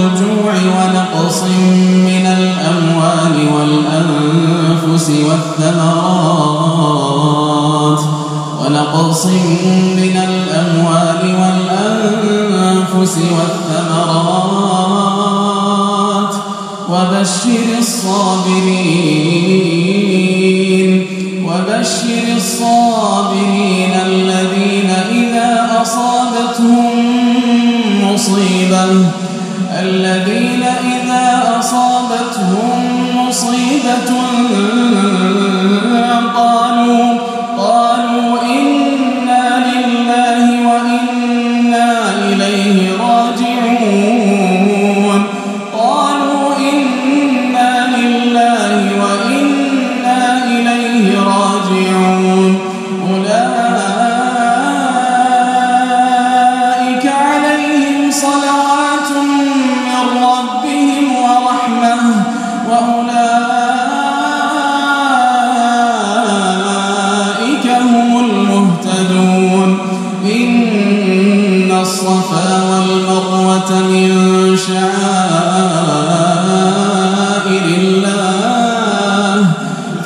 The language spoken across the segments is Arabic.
والجوع ونقص من الأموال والأنفس والثمرات ونقص من الأموال والأنفس والثمرات وبشر الصابرين وبشر الصابرين الذين إذا أصابتهم مصيبة الذين إذا أصابتهم مصيبة قالوا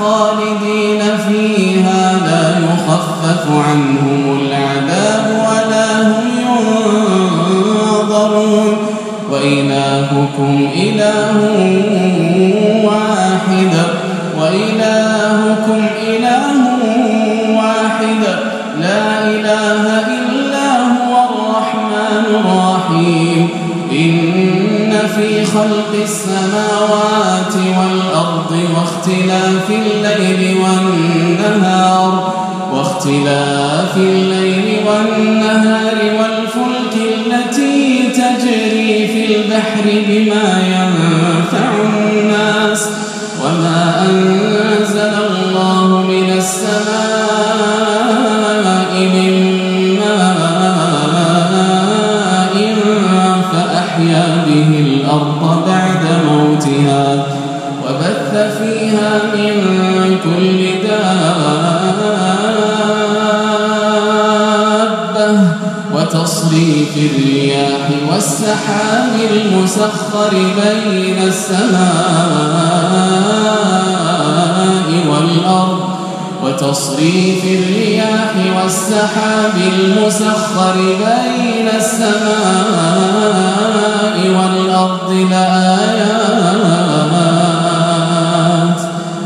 خالدين فيها لا يخفف عنهم العذاب ولا هم ينظرون. وإلهكم إله واحد وإلهكم إله واحد. لا إله إلا هو الرحمن الرحيم. إن في خلق السماوات والأرض واختلاف الليل والنهار واختلاف الليل والنهار والفلك التي تجري في البحر بما ينفع كل دابة وتصريف الرياح والسحاب المسخر بين السماء والأرض وتصريف الرياح والسحاب المسخر بين السماء والأرض لآيات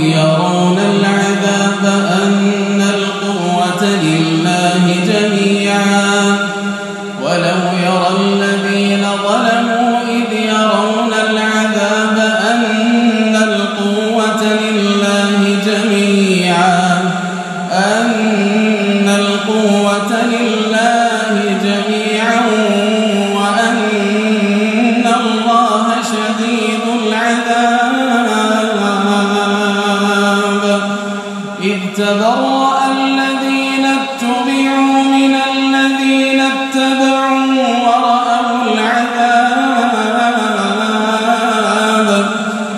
يرون إذ تبرأ الذين اتبعوا من الذين اتبعوا ورأوا العذاب.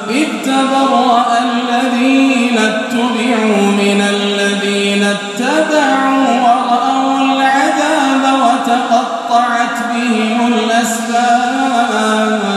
إذ تبرأ الذين اتبعوا من الذين اتبعوا ورأوا العذاب وتقطعت بهم الأسباب.